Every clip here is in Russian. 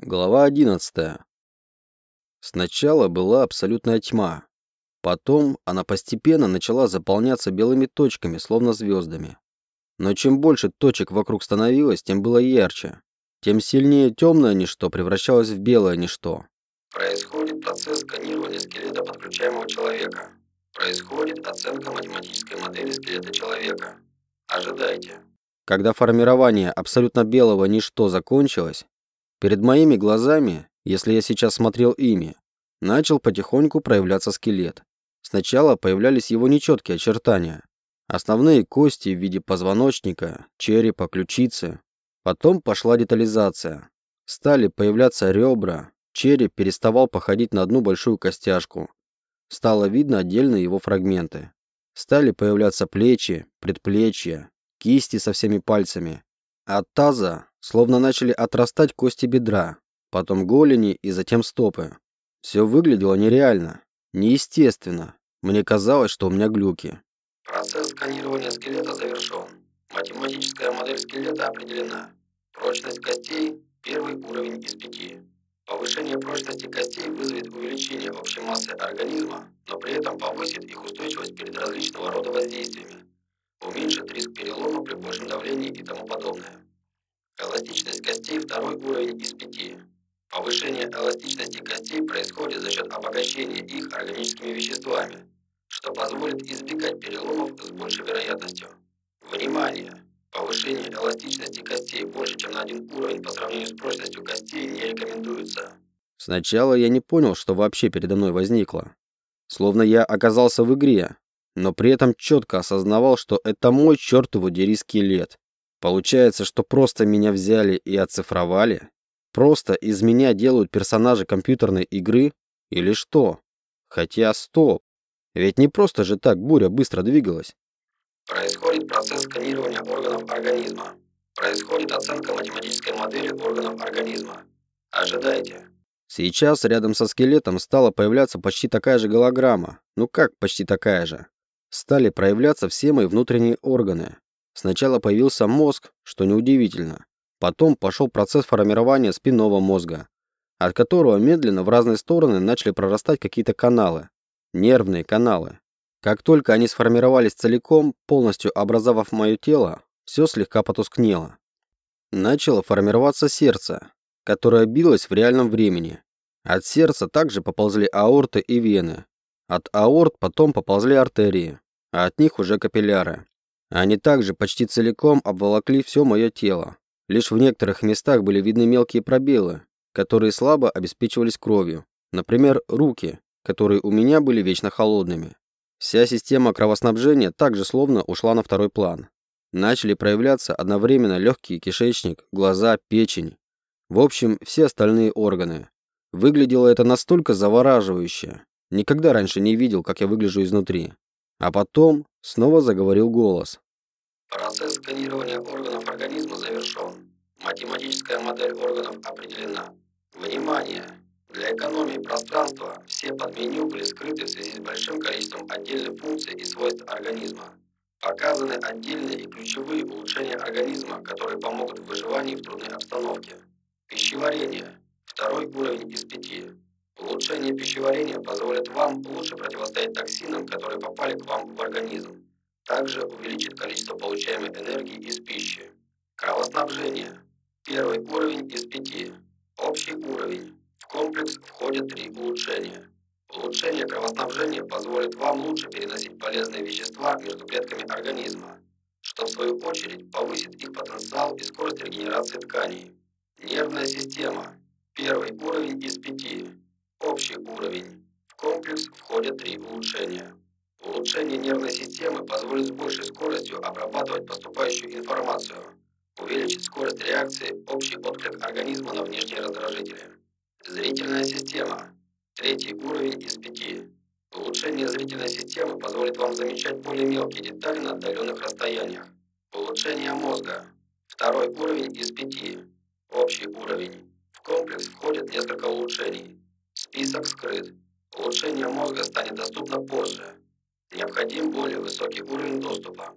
Глава 11. Сначала была абсолютная тьма. Потом она постепенно начала заполняться белыми точками, словно звездами. Но чем больше точек вокруг становилось, тем было ярче. Тем сильнее темное ничто превращалось в белое ничто. Происходит процесс сканирования скелета подключаемого человека. Происходит оценка математической модели скелета человека. Ожидайте. Когда формирование абсолютно белого ничто закончилось, Перед моими глазами, если я сейчас смотрел ими, начал потихоньку проявляться скелет. Сначала появлялись его нечеткие очертания. Основные кости в виде позвоночника, черепа, ключицы. Потом пошла детализация. Стали появляться ребра, череп переставал походить на одну большую костяшку. Стало видно отдельные его фрагменты. Стали появляться плечи, предплечья, кисти со всеми пальцами. От таза Словно начали отрастать кости бедра, потом голени и затем стопы. Все выглядело нереально, неестественно. Мне казалось, что у меня глюки. Процесс сканирования скелета завершен. Математическая модель скелета определена. Прочность костей – первый уровень из пяти. Повышение прочности костей вызовет увеличение общей массы организма, но при этом повысит их устойчивость перед различного рода воздействиями, уменьшит риск перелома при большем давлении и тому подобное. Эластичность костей – второй уровень из пяти. Повышение эластичности костей происходит за счет обогащения их органическими веществами, что позволит избегать переломов с большей вероятностью. Внимание! Повышение эластичности костей больше, чем на один уровень по сравнению с прочностью костей не рекомендуется. Сначала я не понял, что вообще передо мной возникло. Словно я оказался в игре, но при этом четко осознавал, что это мой чертову дери скелет. Получается, что просто меня взяли и оцифровали? Просто из меня делают персонажа компьютерной игры? Или что? Хотя стоп. Ведь не просто же так буря быстро двигалась. Происходит процесс сканирования органов организма. Происходит оценка математической модели органов организма. Ожидайте. Сейчас рядом со скелетом стала появляться почти такая же голограмма. Ну как почти такая же? Стали проявляться все мои внутренние органы. Сначала появился мозг, что неудивительно. Потом пошел процесс формирования спинного мозга, от которого медленно в разные стороны начали прорастать какие-то каналы. Нервные каналы. Как только они сформировались целиком, полностью образовав мое тело, все слегка потускнело. Начало формироваться сердце, которое билось в реальном времени. От сердца также поползли аорты и вены. От аорт потом поползли артерии, а от них уже капилляры. Они также почти целиком обволокли все мое тело. Лишь в некоторых местах были видны мелкие пробелы, которые слабо обеспечивались кровью. Например, руки, которые у меня были вечно холодными. Вся система кровоснабжения также словно ушла на второй план. Начали проявляться одновременно легкий кишечник, глаза, печень. В общем, все остальные органы. Выглядело это настолько завораживающе. Никогда раньше не видел, как я выгляжу изнутри. А потом снова заговорил голос. Процесс сканирования органов организма завершен. Математическая модель органов определена. Внимание! Для экономии пространства все подменю были скрыты в связи с большим количеством отдельных функций и свойств организма. Показаны отдельные и ключевые улучшения организма, которые помогут в выживании в трудной обстановке. Пищеварение – второй уровень из пяти. Улучшение пищеварения позволит вам лучше противостоять токсинам, которые попали к вам в организм. Также увеличит количество получаемой энергии из пищи. Кровоснабжение. Первый уровень из пяти. Общий уровень. В комплекс входят три улучшения. Улучшение кровоснабжения позволит вам лучше переносить полезные вещества между клетками организма, что в свою очередь повысит их потенциал и скорость регенерации тканей. Нервная система. Первый уровень из пяти. Общий уровень. В комплекс входят три улучшения. Улучшение нервной системы позволит с большей скоростью обрабатывать поступающую информацию, увеличит скорость реакции, общий отклик организма на внешние раздражители. Зрительная система. Третий уровень из пяти. Улучшение зрительной системы позволит вам замечать более мелкие детали на отдаленных расстояниях. Улучшение мозга. Второй уровень из пяти. Общий уровень. В комплекс входит несколько улучшений. Список скрыт. Улучшение мозга станет доступно позже. Необходим более высокий уровень доступа.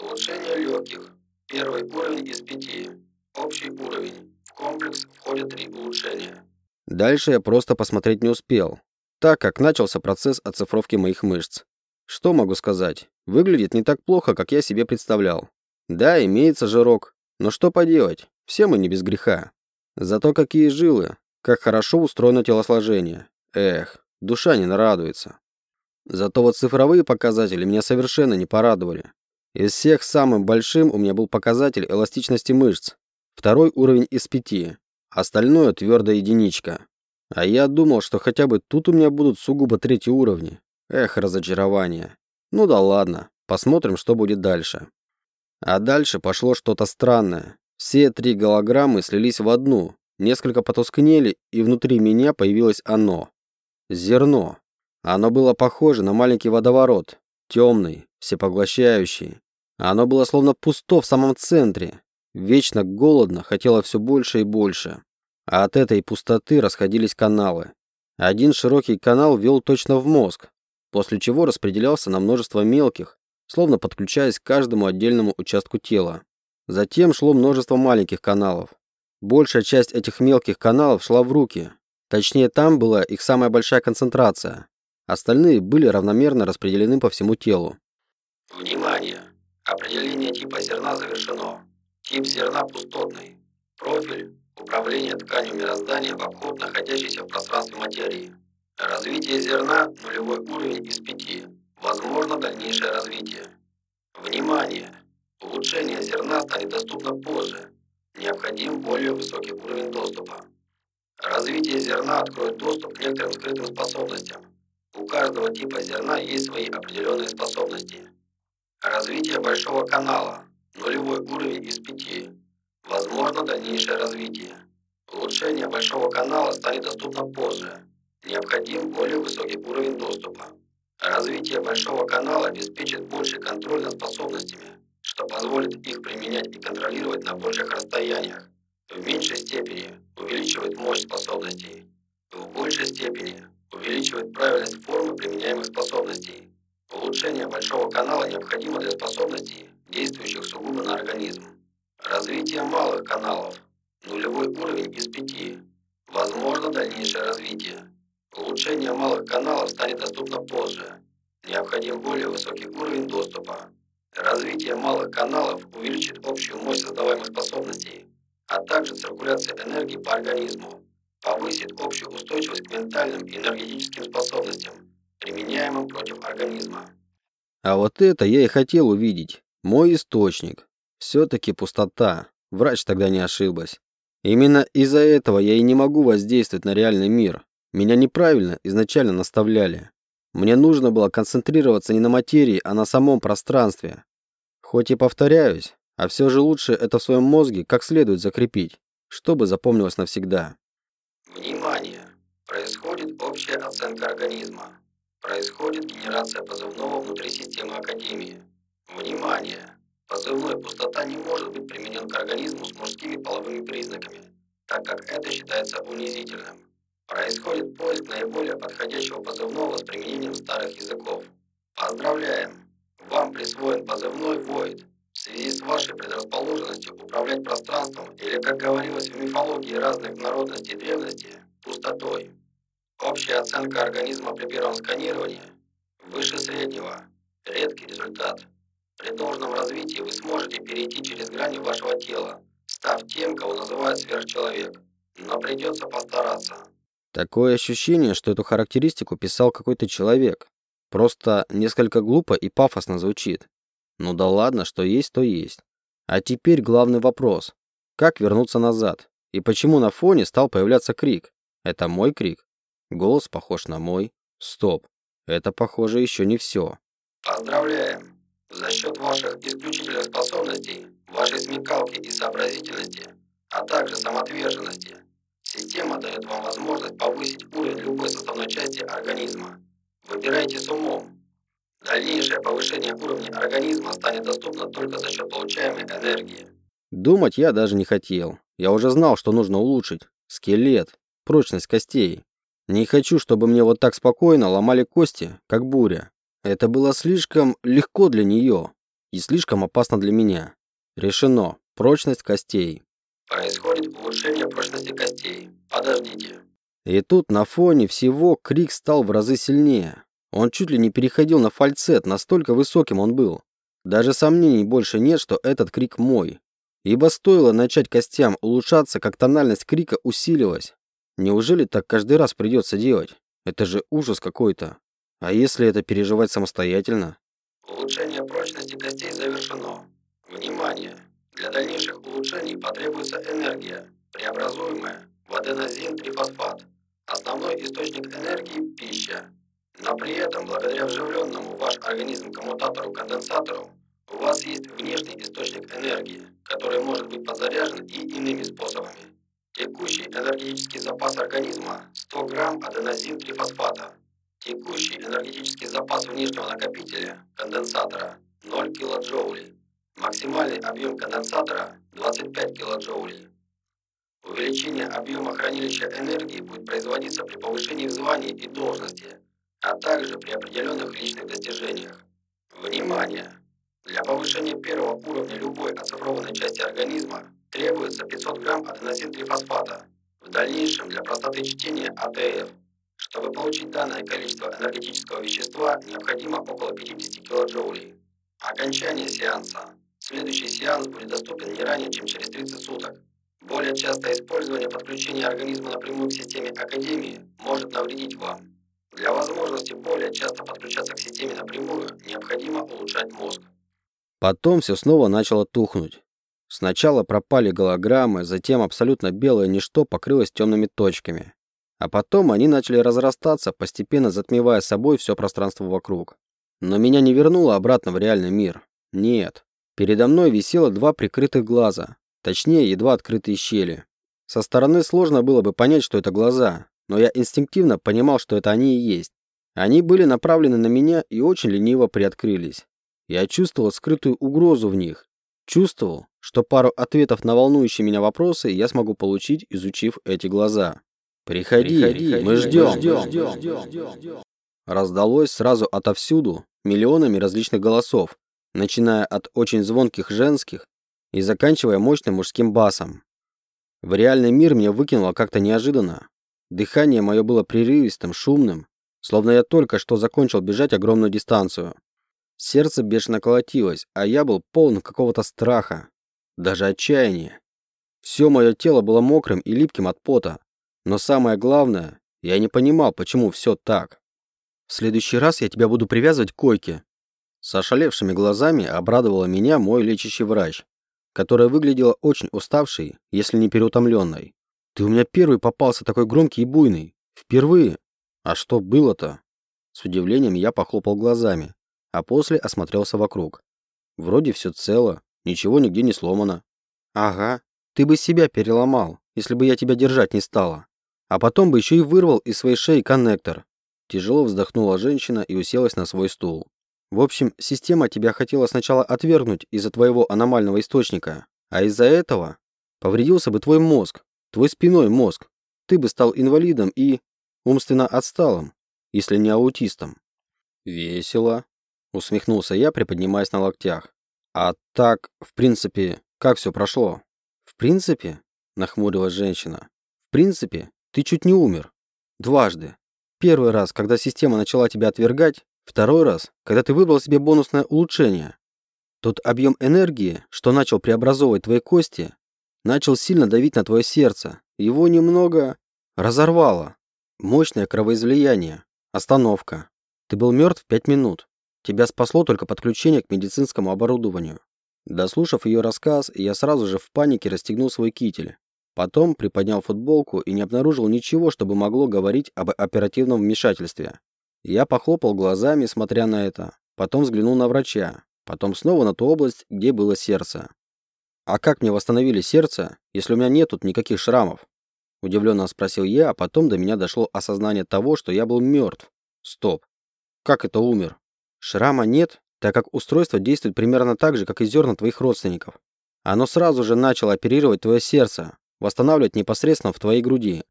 Улучшение легких. Первый уровень из пяти. Общий уровень. В комплекс Происходит три улучшения. Дальше я просто посмотреть не успел, так как начался процесс оцифровки моих мышц. Что могу сказать? Выглядит не так плохо, как я себе представлял. Да, имеется жирок, но что поделать, все мы не без греха. Зато какие жилы, как хорошо устроено телосложение. Эх, душа не нарадуется. Зато вот цифровые показатели меня совершенно не порадовали. Из всех самым большим у меня был показатель эластичности мышц. Второй уровень из пяти. Остальное твердая единичка. А я думал, что хотя бы тут у меня будут сугубо третьи уровни. Эх, разочарование. Ну да ладно, посмотрим, что будет дальше. А дальше пошло что-то странное. Все три голограммы слились в одну, несколько потускнели, и внутри меня появилось оно. Зерно. Оно было похоже на маленький водоворот, темный, всепоглощающий. Оно было словно пусто в самом центре, вечно голодно, хотело все больше и больше. А от этой пустоты расходились каналы. Один широкий канал вел точно в мозг, после чего распределялся на множество мелких, словно подключаясь к каждому отдельному участку тела. Затем шло множество маленьких каналов. Большая часть этих мелких каналов шла в руки. Точнее, там была их самая большая концентрация. Остальные были равномерно распределены по всему телу. Внимание! Определение типа зерна завершено. Тип зерна пустотный. Профиль – управление тканью мироздания в обход находящейся в пространстве материи. Развитие зерна – нулевой уровень из пяти. Возможно дальнейшее развитие. Внимание! Улучшение зерна станет доступно позже. Необходим более высокий уровень доступа. Развитие зерна откроет доступ к некоторым скрытым способностям. У каждого типа зерна есть свои определенные способности. Развитие большого канала. Нулевой уровень из пяти. Возможно дальнейшее развитие. Улучшение большого канала станет доступно позже. Необходим более высокий уровень доступа. Развитие большого канала обеспечит больший контроль над способностями, что позволит их применять и контролировать на больших расстояниях. В меньшей степени увеличивает мощь способностей. В большей степени увеличивает правильность формы применяемых способностей. Улучшение большого канала необходимо для способностей, действующих сугубо на организм. Развитие малых каналов. Нулевой уровень из пяти. Возможно дальнейшее развитие. Улучшение малых каналов станет доступно позже. Необходим более высокий уровень доступа. Развитие малых каналов увеличит общую мощь создаваемых способностей, а также циркуляция энергии по организму, повысит общую устойчивость к ментальным и энергетическим способностям, применяемым против организма. А вот это я и хотел увидеть. Мой источник. Все-таки пустота. Врач тогда не ошиблась. Именно из-за этого я и не могу воздействовать на реальный мир. Меня неправильно изначально наставляли. Мне нужно было концентрироваться не на материи, а на самом пространстве. Хоть и повторяюсь, а все же лучше это в своем мозге как следует закрепить, чтобы запомнилось навсегда. Внимание! Происходит общая оценка организма. Происходит генерация позывного внутри системы Академии. Внимание! Позывной «пустота» не может быть применен к организму с мужскими половыми признаками, так как это считается унизительным. Происходит поиск наиболее подходящего позывного с применением старых языков. Поздравляем! Вам присвоен позывной «Void» в связи с вашей предрасположенностью управлять пространством или, как говорилось в мифологии разных народностей древности, пустотой. Общая оценка организма при первом сканировании выше среднего. Редкий результат. При должном развитии вы сможете перейти через грани вашего тела, став тем, кого называют сверхчеловек. Но придется постараться. Такое ощущение, что эту характеристику писал какой-то человек. Просто несколько глупо и пафосно звучит. Ну да ладно, что есть, то есть. А теперь главный вопрос. Как вернуться назад? И почему на фоне стал появляться крик? Это мой крик? Голос похож на мой. Стоп. Это, похоже, еще не все. Поздравляем! За счет ваших исключительных способностей, вашей смекалки и сообразительности, а также самоотверженности, система дает вам возможность повысить уровень любой составной части организма. Выбирайте с умом. Дальнейшее повышение уровня организма станет доступно только за счет получаемой энергии. Думать я даже не хотел. Я уже знал, что нужно улучшить. Скелет, прочность костей. Не хочу, чтобы мне вот так спокойно ломали кости, как буря. Это было слишком легко для нее и слишком опасно для меня. Решено. Прочность костей. Происходит улучшение прочности костей. Подождите. И тут на фоне всего крик стал в разы сильнее. Он чуть ли не переходил на фальцет, настолько высоким он был. Даже сомнений больше нет, что этот крик мой. Ибо стоило начать костям улучшаться, как тональность крика усилилась. Неужели так каждый раз придется делать? Это же ужас какой-то. А если это переживать самостоятельно? Улучшение прочности костей завершено. Внимание! Для дальнейших улучшений потребуется энергия, преобразуемая в аденозин-трифосфат. Основной источник энергии – пища. Но при этом, благодаря вживленному ваш организм коммутатору-конденсатору, у вас есть внешний источник энергии, который может быть подзаряжен и иными способами. Текущий энергетический запас организма – 100 грамм аденозин-трифосфата. Текущий энергетический запас внешнего накопителя, конденсатора – 0 килоджоулей. Максимальный объем конденсатора – 25 килоджоулей. Увеличение объема хранилища энергии будет производиться при повышении в и должности, а также при определенных личных достижениях. Внимание! Для повышения первого уровня любой оцифрованной части организма требуется 500 грамм аденозин-трифосфата. В дальнейшем для простоты чтения АТФ. Чтобы получить данное количество энергетического вещества, необходимо около 50 килоджоулей. Окончание сеанса. Следующий сеанс будет доступен не ранее, чем через 30 суток. Более частое использование подключения организма напрямую к системе Академии может навредить вам. Для возможности более часто подключаться к системе напрямую необходимо улучшать мозг. Потом все снова начало тухнуть. Сначала пропали голограммы, затем абсолютно белое ничто покрылось темными точками. А потом они начали разрастаться, постепенно затмевая собой все пространство вокруг. Но меня не вернуло обратно в реальный мир. Нет. Передо мной висело два прикрытых глаза, точнее, едва открытые щели. Со стороны сложно было бы понять, что это глаза, но я инстинктивно понимал, что это они и есть. Они были направлены на меня и очень лениво приоткрылись. Я чувствовал скрытую угрозу в них. Чувствовал, что пару ответов на волнующие меня вопросы я смогу получить, изучив эти глаза. «Приходи, Приходи мы ждем». ждем, ждем, ждем, ждем. Раздалось сразу отовсюду миллионами различных голосов, начиная от очень звонких женских и заканчивая мощным мужским басом. В реальный мир меня выкинуло как-то неожиданно. Дыхание мое было прерывистым, шумным, словно я только что закончил бежать огромную дистанцию. Сердце бешено колотилось, а я был полон какого-то страха, даже отчаяния. Все мое тело было мокрым и липким от пота. Но самое главное, я не понимал, почему все так. В следующий раз я тебя буду привязывать к койке, с ошалевшими глазами обрадовала меня мой лечащий врач, которая выглядела очень уставшей, если не переутомленной. «Ты у меня первый попался такой громкий и буйный. Впервые. А что было-то?» С удивлением я похлопал глазами, а после осмотрелся вокруг. Вроде все цело, ничего нигде не сломано. «Ага, ты бы себя переломал, если бы я тебя держать не стала. А потом бы еще и вырвал из своей шеи коннектор». Тяжело вздохнула женщина и уселась на свой стул. В общем, система тебя хотела сначала отвергнуть из-за твоего аномального источника, а из-за этого повредился бы твой мозг, твой спиной мозг. Ты бы стал инвалидом и умственно отсталым, если не аутистом. Весело, усмехнулся я, приподнимаясь на локтях. А так, в принципе, как все прошло? В принципе, нахмурилась женщина. В принципе, ты чуть не умер. Дважды. Первый раз, когда система начала тебя отвергать, Второй раз, когда ты выбрал себе бонусное улучшение. Тот объем энергии, что начал преобразовывать твои кости, начал сильно давить на твое сердце. Его немного разорвало. Мощное кровоизлияние. Остановка. Ты был мертв пять минут. Тебя спасло только подключение к медицинскому оборудованию. Дослушав ее рассказ, я сразу же в панике расстегнул свой китель. Потом приподнял футболку и не обнаружил ничего, чтобы могло говорить об оперативном вмешательстве. Я похлопал глазами, смотря на это, потом взглянул на врача, потом снова на ту область, где было сердце. «А как мне восстановили сердце, если у меня нет тут никаких шрамов?» Удивленно спросил я, а потом до меня дошло осознание того, что я был мертв. Стоп. Как это умер? Шрама нет, так как устройство действует примерно так же, как и зерна твоих родственников. Оно сразу же начало оперировать твое сердце, восстанавливать непосредственно в твоей груди.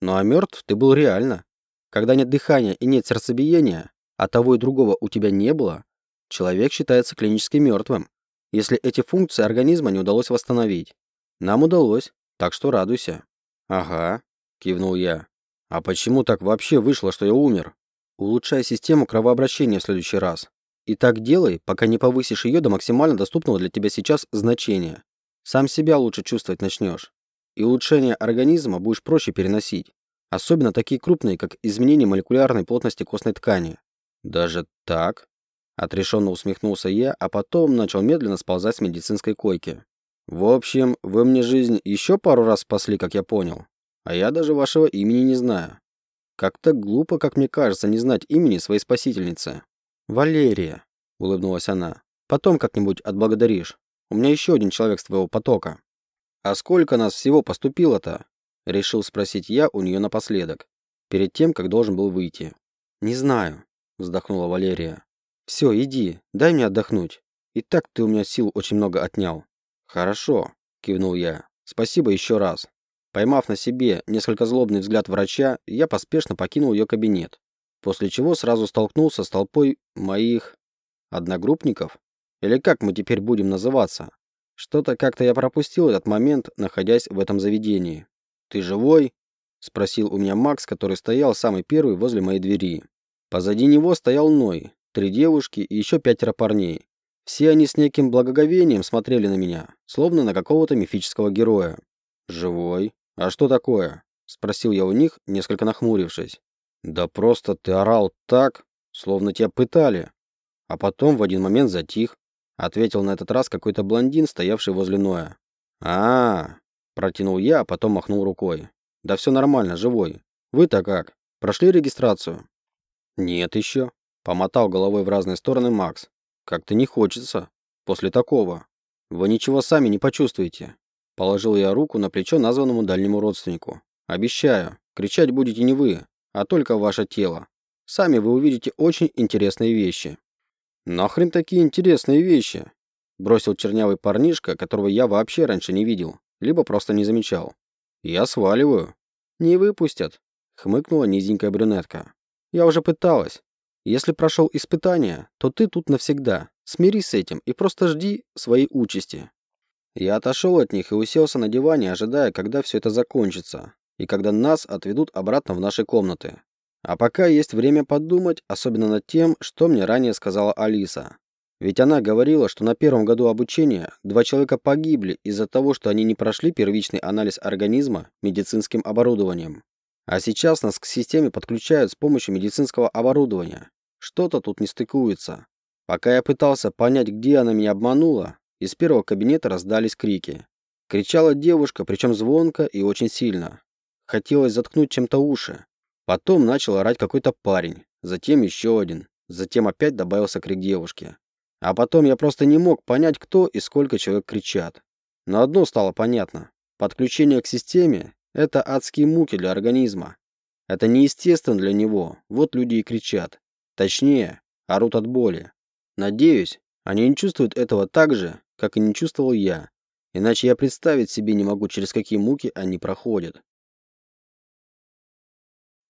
Ну а мертв ты был реально. Когда нет дыхания и нет сердцебиения, а того и другого у тебя не было, человек считается клинически мертвым, если эти функции организма не удалось восстановить. Нам удалось, Так что радуйся. Ага, кивнул я. А почему так вообще вышло, что я умер? Улучшай систему кровообращения в следующий раз. И так делай, пока не повысишь ее до максимально доступного для тебя сейчас значения. Сам себя лучше чувствовать начнешь. И улучшение организма будешь проще переносить. Особенно такие крупные, как изменение молекулярной плотности костной ткани. Даже так? Отрешенно усмехнулся я, а потом начал медленно сползать с медицинской койки. В общем, вы мне жизнь еще пару раз спасли, как я понял. А я даже вашего имени не знаю. Как-то глупо, как мне кажется, не знать имени своей спасительницы. Валерия, улыбнулась она. Потом как-нибудь отблагодаришь. У меня еще один человек с твоего потока. А сколько нас всего поступило-то? Решил спросить я у нее напоследок, перед тем, как должен был выйти. Не знаю, вздохнула Валерия. Все, иди, дай мне отдохнуть. И так ты у меня сил очень много отнял. Хорошо, кивнул я. Спасибо еще раз. Поймав на себе несколько злобный взгляд врача, я поспешно покинул ее кабинет, после чего сразу столкнулся с толпой моих одногруппников, или как мы теперь будем называться. Что-то как-то я пропустил этот момент, находясь в этом заведении. «Ты живой?» – спросил у меня Макс, который стоял самый первый возле моей двери. Позади него стоял Ной, три девушки и еще пятеро парней. Все они с неким благоговением смотрели на меня, словно на какого-то мифического героя. «Живой? А что такое?» – спросил я у них, несколько нахмурившись. «Да просто ты орал так, словно тебя пытали». А потом в один момент затих, ответил на этот раз какой-то блондин, стоявший возле Ноя. а, протянул я, а потом махнул рукой. «Да все нормально, живой. Вы-то как? Прошли регистрацию?» «Нет еще», – помотал головой в разные стороны Макс. Как-то не хочется. После такого. Вы ничего сами не почувствуете. Положил я руку на плечо названному дальнему родственнику. Обещаю, кричать будете не вы, а только ваше тело. Сами вы увидите очень интересные вещи. Нахрен такие интересные вещи? Бросил чернявый парнишка, которого я вообще раньше не видел, либо просто не замечал. Я сваливаю. Не выпустят, хмыкнула низенькая брюнетка. Я уже пыталась. Если прошел испытание, то ты тут навсегда. Смирись с этим и просто жди своей участи. Я отошел от них и уселся на диване, ожидая, когда все это закончится, и когда нас отведут обратно в наши комнаты. А пока есть время подумать, особенно над тем, что мне ранее сказала Алиса. Ведь она говорила, что на первом году обучения два человека погибли из-за того, что они не прошли первичный анализ организма медицинским оборудованием. А сейчас нас к системе подключают с помощью медицинского оборудования. Что-то тут не стыкуется. Пока я пытался понять, где она меня обманула, из первого кабинета раздались крики. Кричала девушка, причем звонко и очень сильно. Хотелось заткнуть чем-то уши. Потом начал орать какой-то парень, затем еще один, затем опять добавился крик девушки. А потом я просто не мог понять, кто и сколько человек кричат. Но одно стало понятно. Подключение к системе это адские муки для организма. Это неестественно для него, вот люди и кричат. Точнее, орут от боли. Надеюсь, они не чувствуют этого так же, как и не чувствовал я. Иначе я представить себе не могу, через какие муки они проходят.